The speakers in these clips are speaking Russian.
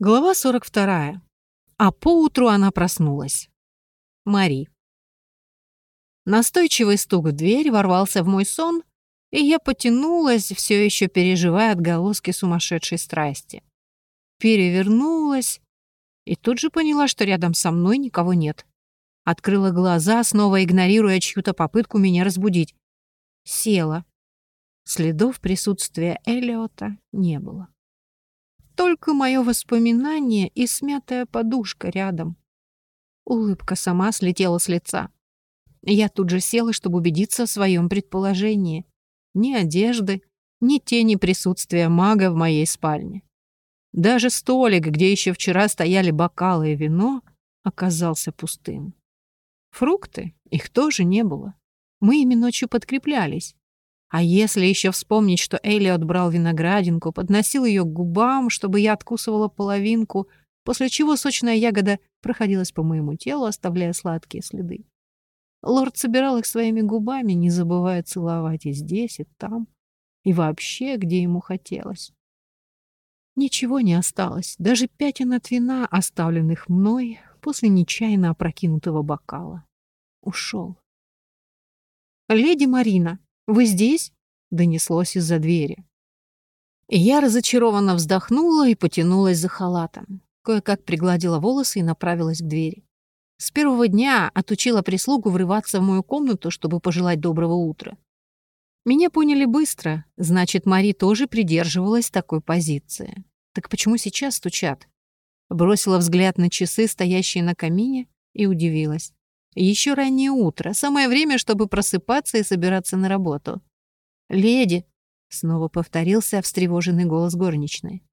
Глава 42. А поутру она проснулась. Мари. Настойчивый стук в дверь ворвался в мой сон, и я потянулась, все еще переживая отголоски сумасшедшей страсти. Перевернулась и тут же поняла, что рядом со мной никого нет. Открыла глаза, снова игнорируя чью-то попытку меня разбудить. Села. Следов присутствия Элиота не было. Только мое воспоминание и смятая подушка рядом. Улыбка сама слетела с лица. Я тут же села, чтобы убедиться в своем предположении. Ни одежды, ни тени присутствия мага в моей спальне. Даже столик, где еще вчера стояли бокалы и вино, оказался пустым. Фрукты, их тоже не было. Мы ими ночью подкреплялись. А если еще вспомнить, что Элиот брал виноградинку, подносил ее к губам, чтобы я откусывала половинку, после чего сочная ягода проходилась по моему телу, оставляя сладкие следы. Лорд собирал их своими губами, не забывая целовать и здесь, и там, и вообще, где ему хотелось. Ничего не осталось, даже пятен от вина, оставленных мной после нечаянно опрокинутого бокала. Ушел. «Леди Марина», «Вы здесь?» — донеслось из-за двери. Я разочарованно вздохнула и потянулась за халатом. Кое-как пригладила волосы и направилась к двери. С первого дня отучила прислугу врываться в мою комнату, чтобы пожелать доброго утра. Меня поняли быстро, значит, Мари тоже придерживалась такой позиции. Так почему сейчас стучат? Бросила взгляд на часы, стоящие на камине, и удивилась. Еще раннее утро, самое время, чтобы просыпаться и собираться на работу. «Леди!» — снова повторился встревоженный голос горничной.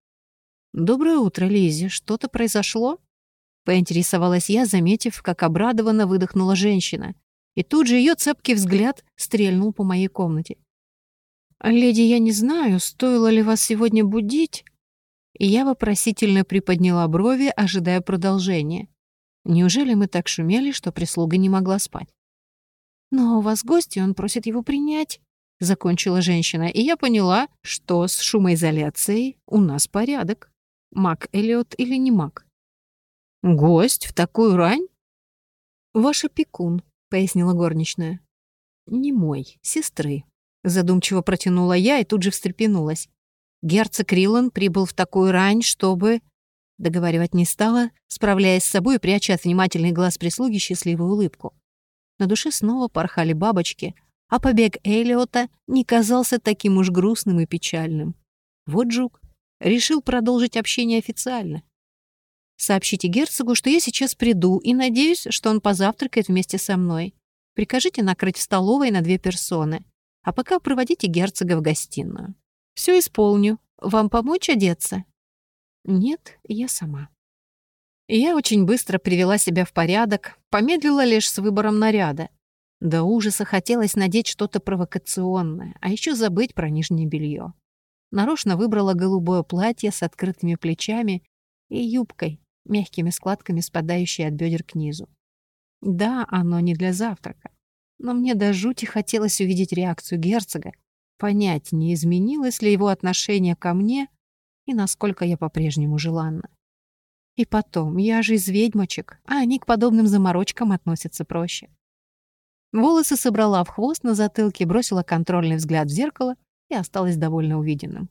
«Доброе утро, Лизи. Что-то произошло?» Поинтересовалась я, заметив, как обрадованно выдохнула женщина. И тут же ее цепкий взгляд стрельнул по моей комнате. «Леди, я не знаю, стоило ли вас сегодня будить?» И я вопросительно приподняла брови, ожидая продолжения. Неужели мы так шумели, что прислуга не могла спать? «Но у вас гости, он просит его принять», — закончила женщина, и я поняла, что с шумоизоляцией у нас порядок. Мак Эллиот или не маг? «Гость в такую рань?» «Ваш опекун», — пояснила горничная. «Не мой, сестры», — задумчиво протянула я и тут же встрепенулась. Герцог Рилан прибыл в такую рань, чтобы... Договаривать не стала, справляясь с собой пряча от внимательный глаз прислуги счастливую улыбку. На душе снова порхали бабочки, а побег Элиота не казался таким уж грустным и печальным. Вот жук. Решил продолжить общение официально. Сообщите герцогу, что я сейчас приду, и надеюсь, что он позавтракает вместе со мной. Прикажите накрыть в столовой на две персоны, а пока проводите герцога в гостиную. Все исполню. Вам помочь одеться?» Нет, я сама. Я очень быстро привела себя в порядок, помедлила лишь с выбором наряда. До ужаса хотелось надеть что-то провокационное, а еще забыть про нижнее белье. Нарочно выбрала голубое платье с открытыми плечами и юбкой, мягкими складками, спадающей от бедер к низу. Да, оно не для завтрака, но мне до жути хотелось увидеть реакцию герцога, понять, не изменилось ли его отношение ко мне и насколько я по-прежнему желанна. И потом, я же из ведьмочек, а они к подобным заморочкам относятся проще. Волосы собрала в хвост на затылке, бросила контрольный взгляд в зеркало и осталась довольно увиденным.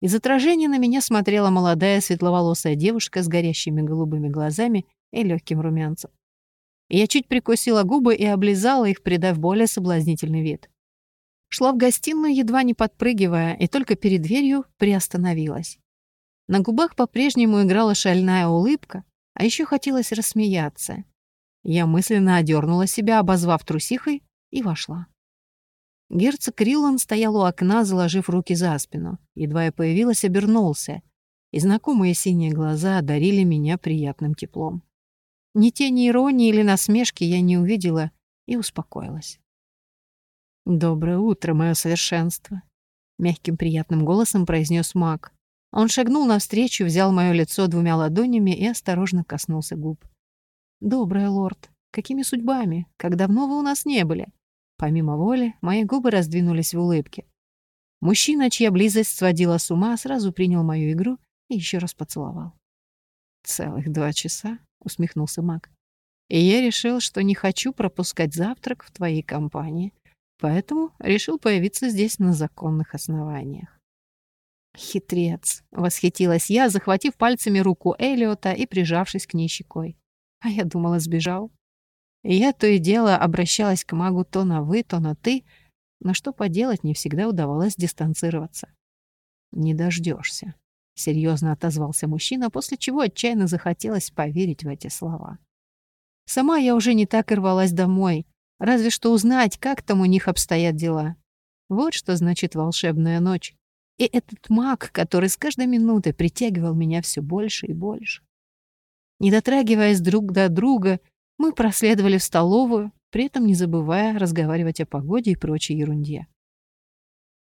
Из отражения на меня смотрела молодая светловолосая девушка с горящими голубыми глазами и легким румянцем. Я чуть прикусила губы и облизала их, придав более соблазнительный вид. Шла в гостиную, едва не подпрыгивая, и только перед дверью приостановилась. На губах по-прежнему играла шальная улыбка, а еще хотелось рассмеяться. Я мысленно одернула себя, обозвав трусихой, и вошла. Герцог Риллан стоял у окна, заложив руки за спину. Едва я появилась, обернулся, и знакомые синие глаза одарили меня приятным теплом. Ни тени иронии или насмешки я не увидела и успокоилась. «Доброе утро, мое совершенство», — мягким приятным голосом произнес маг. Он шагнул навстречу, взял мое лицо двумя ладонями и осторожно коснулся губ. «Доброе, лорд. Какими судьбами? Как давно вы у нас не были?» Помимо воли, мои губы раздвинулись в улыбке. Мужчина, чья близость сводила с ума, сразу принял мою игру и еще раз поцеловал. Целых два часа, усмехнулся Мак. И я решил, что не хочу пропускать завтрак в твоей компании, поэтому решил появиться здесь на законных основаниях. Хитрец, восхитилась я, захватив пальцами руку Элиота и прижавшись к ней щекой. А я думала, сбежал. Я то и дело обращалась к магу то на «вы», то на «ты», но что поделать, не всегда удавалось дистанцироваться. «Не дождешься, серьезно отозвался мужчина, после чего отчаянно захотелось поверить в эти слова. Сама я уже не так и рвалась домой, разве что узнать, как там у них обстоят дела. Вот что значит волшебная ночь. И этот маг, который с каждой минутой притягивал меня все больше и больше. Не дотрагиваясь друг до друга, мы проследовали в столовую, при этом не забывая разговаривать о погоде и прочей ерунде.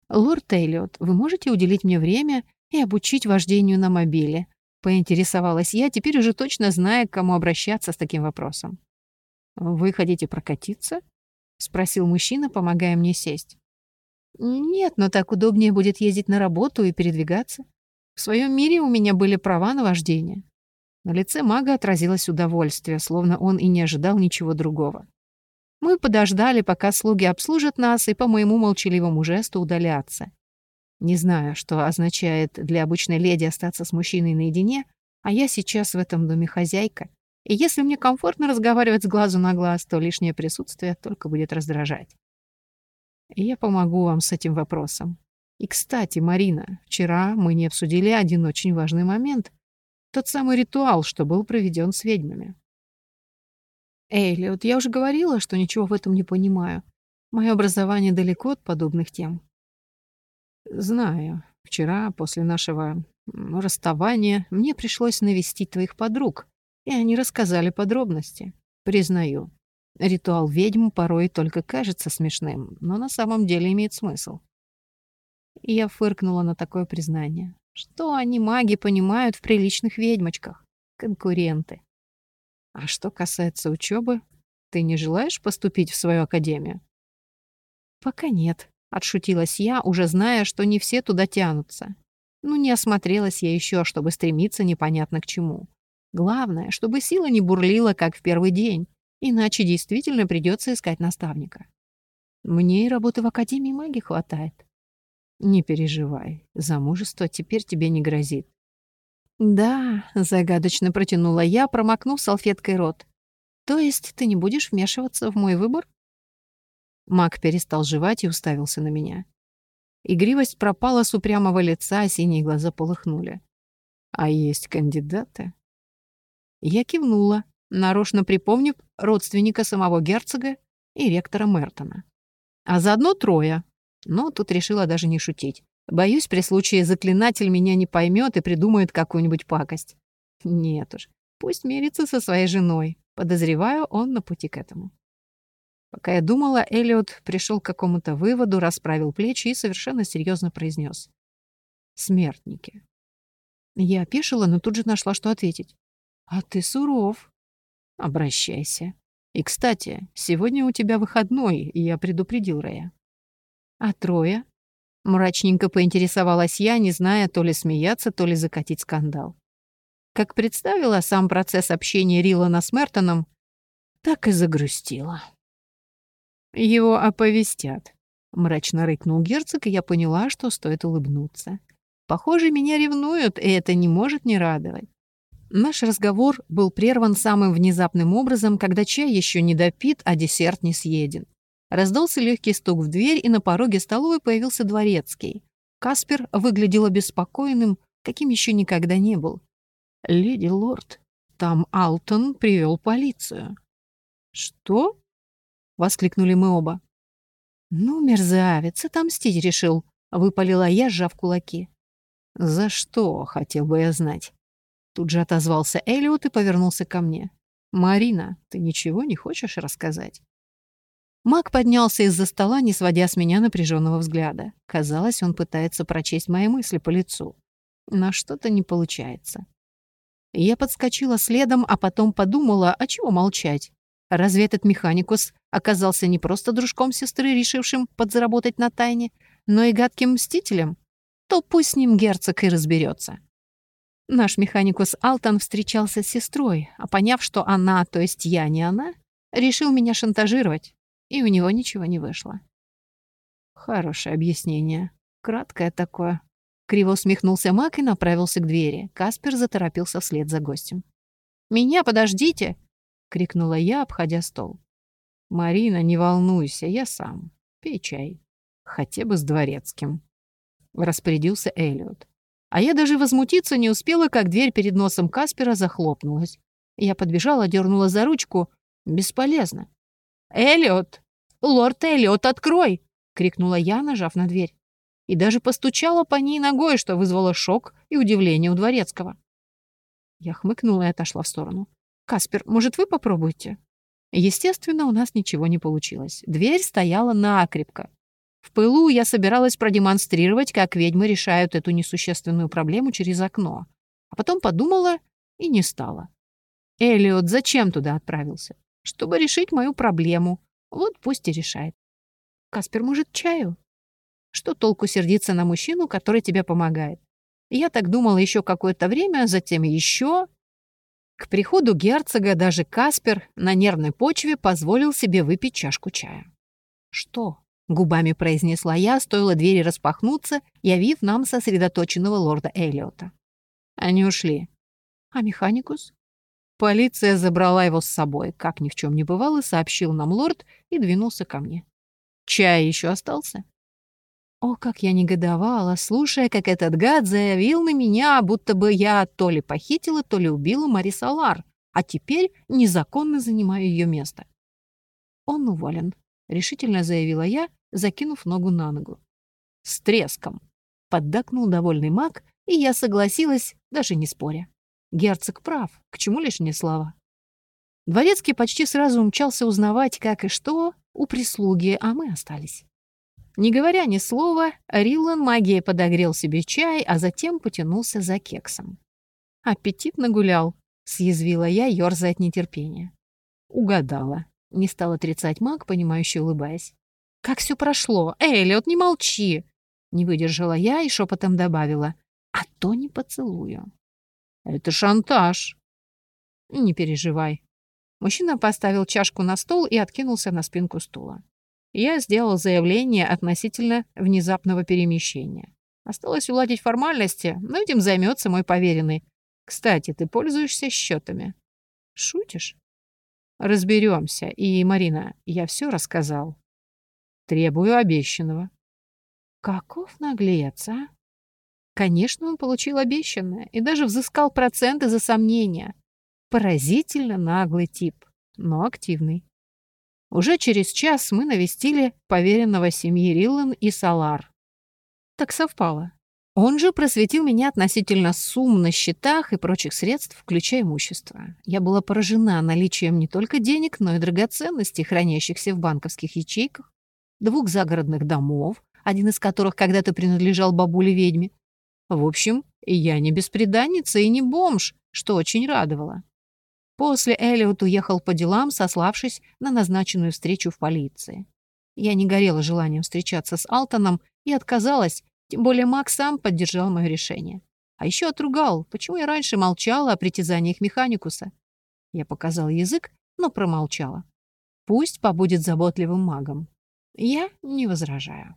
«Лорд Эллиот, вы можете уделить мне время и обучить вождению на мобиле?» Поинтересовалась я, теперь уже точно зная, к кому обращаться с таким вопросом. «Вы хотите прокатиться?» — спросил мужчина, помогая мне сесть. «Нет, но так удобнее будет ездить на работу и передвигаться. В своем мире у меня были права на вождение». На лице мага отразилось удовольствие, словно он и не ожидал ничего другого. Мы подождали, пока слуги обслужат нас, и по моему молчаливому жесту удалятся. Не знаю, что означает для обычной леди остаться с мужчиной наедине, а я сейчас в этом доме хозяйка. И если мне комфортно разговаривать с глазу на глаз, то лишнее присутствие только будет раздражать. И я помогу вам с этим вопросом. И, кстати, Марина, вчера мы не обсудили один очень важный момент. Тот самый ритуал, что был проведен с ведьмами. Эллиот, я уже говорила, что ничего в этом не понимаю. Мое образование далеко от подобных тем. Знаю. Вчера, после нашего расставания, мне пришлось навестить твоих подруг, и они рассказали подробности. Признаю, ритуал ведьм порой только кажется смешным, но на самом деле имеет смысл. И я фыркнула на такое признание. Что они, маги, понимают в приличных ведьмочках? Конкуренты. А что касается учебы, ты не желаешь поступить в свою академию? Пока нет, отшутилась я, уже зная, что не все туда тянутся. Ну, не осмотрелась я еще, чтобы стремиться непонятно к чему. Главное, чтобы сила не бурлила, как в первый день, иначе действительно придется искать наставника. Мне и работы в Академии магии хватает. Не переживай, замужество теперь тебе не грозит. «Да», — загадочно протянула я, промокнув салфеткой рот. «То есть ты не будешь вмешиваться в мой выбор?» Мак перестал жевать и уставился на меня. Игривость пропала с упрямого лица, синие глаза полыхнули. «А есть кандидаты?» Я кивнула, нарочно припомнив родственника самого герцога и ректора Мертона. А заодно трое. Но тут решила даже не шутить. Боюсь, при случае заклинатель меня не поймет и придумает какую-нибудь пакость. Нет уж, пусть мирится со своей женой. Подозреваю, он на пути к этому. Пока я думала, Эллиот пришел к какому-то выводу, расправил плечи и совершенно серьезно произнес: «Смертники». Я опешила, но тут же нашла, что ответить. «А ты суров. Обращайся. И, кстати, сегодня у тебя выходной, и я предупредил Рэя». «А трое?» Мрачненько поинтересовалась я, не зная то ли смеяться, то ли закатить скандал. Как представила сам процесс общения Рилана с Мертоном, так и загрустила. «Его оповестят», — мрачно рыкнул герцог, и я поняла, что стоит улыбнуться. «Похоже, меня ревнуют, и это не может не радовать». Наш разговор был прерван самым внезапным образом, когда чай еще не допит, а десерт не съеден. Раздался легкий стук в дверь, и на пороге столовой появился дворецкий. Каспер выглядел обеспокоенным, каким еще никогда не был. «Леди Лорд, там Алтон привел полицию». «Что?» — воскликнули мы оба. «Ну, мерзавец, отомстить решил», — выпалила я, сжав кулаки. «За что?» — хотел бы я знать. Тут же отозвался Элиот и повернулся ко мне. «Марина, ты ничего не хочешь рассказать?» Мак поднялся из-за стола, не сводя с меня напряженного взгляда. Казалось, он пытается прочесть мои мысли по лицу. Но что-то не получается. Я подскочила следом, а потом подумала, а чего молчать? Разве этот механикус оказался не просто дружком сестры, решившим подзаработать на тайне, но и гадким мстителем? То пусть с ним герцог и разберется. Наш механикус Алтон встречался с сестрой, а поняв, что она, то есть я, не она, решил меня шантажировать, и у него ничего не вышло. Хорошее объяснение. Краткое такое. Криво усмехнулся Мак и направился к двери. Каспер заторопился вслед за гостем. «Меня подождите!» — крикнула я, обходя стол. «Марина, не волнуйся, я сам. Пей чай. Хотя бы с дворецким», — распорядился Эллиот. А я даже возмутиться не успела, как дверь перед носом Каспера захлопнулась. Я подбежала, дернула за ручку. Бесполезно. «Эллиот! Лорд Эллиот, открой!» — крикнула я, нажав на дверь и даже постучала по ней ногой, что вызвало шок и удивление у дворецкого. Я хмыкнула и отошла в сторону. «Каспер, может, вы попробуете?» Естественно, у нас ничего не получилось. Дверь стояла накрепко. В пылу я собиралась продемонстрировать, как ведьмы решают эту несущественную проблему через окно. А потом подумала и не стала. Элиот зачем туда отправился? Чтобы решить мою проблему. Вот пусть и решает. «Каспер, может, чаю?» Что толку сердиться на мужчину, который тебе помогает? Я так думала еще какое-то время, затем еще. К приходу герцога даже Каспер на нервной почве позволил себе выпить чашку чая. «Что?» — губами произнесла я, стоило двери распахнуться, явив нам сосредоточенного лорда Эллиота. Они ушли. «А механикус?» Полиция забрала его с собой, как ни в чем не бывало, сообщил нам лорд и двинулся ко мне. «Чай еще остался?» О, как я негодовала, слушая, как этот гад заявил на меня, будто бы я то ли похитила, то ли убила Мари Салар, а теперь незаконно занимаю ее место. Он уволен, решительно заявила я, закинув ногу на ногу. С треском. Поддакнул довольный маг, и я согласилась, даже не споря. Герцог прав, к чему лишняя слава. Дворецкий почти сразу умчался узнавать, как и что, у прислуги, а мы остались. Не говоря ни слова, Риллан магией подогрел себе чай, а затем потянулся за кексом. «Аппетит нагулял», — съязвила я, ёрзая от нетерпения. Угадала. Не стал отрицать маг, понимающе улыбаясь. «Как все прошло? Эллиот, не молчи!» Не выдержала я и шепотом добавила. «А то не поцелую». «Это шантаж». «Не переживай». Мужчина поставил чашку на стол и откинулся на спинку стула. Я сделал заявление относительно внезапного перемещения. Осталось уладить формальности, но этим займется мой поверенный. Кстати, ты пользуешься счетами. Шутишь? Разберемся. И, Марина, я все рассказал. Требую обещанного. Каков наглец, а? Конечно, он получил обещанное и даже взыскал проценты за сомнения. Поразительно наглый тип, но активный. Уже через час мы навестили поверенного семьи Риллан и Салар. Так совпало. Он же просветил меня относительно сумм на счетах и прочих средств, включая имущество. Я была поражена наличием не только денег, но и драгоценностей, хранящихся в банковских ячейках, двух загородных домов, один из которых когда-то принадлежал бабуле-ведьме. В общем, я не беспреданница и не бомж, что очень радовало. После Эллиот уехал по делам, сославшись на назначенную встречу в полиции. Я не горела желанием встречаться с Алтоном и отказалась, тем более Макс сам поддержал мое решение. А еще отругал, почему я раньше молчала о притязаниях Механикуса. Я показал язык, но промолчала. Пусть побудет заботливым магом. Я не возражаю.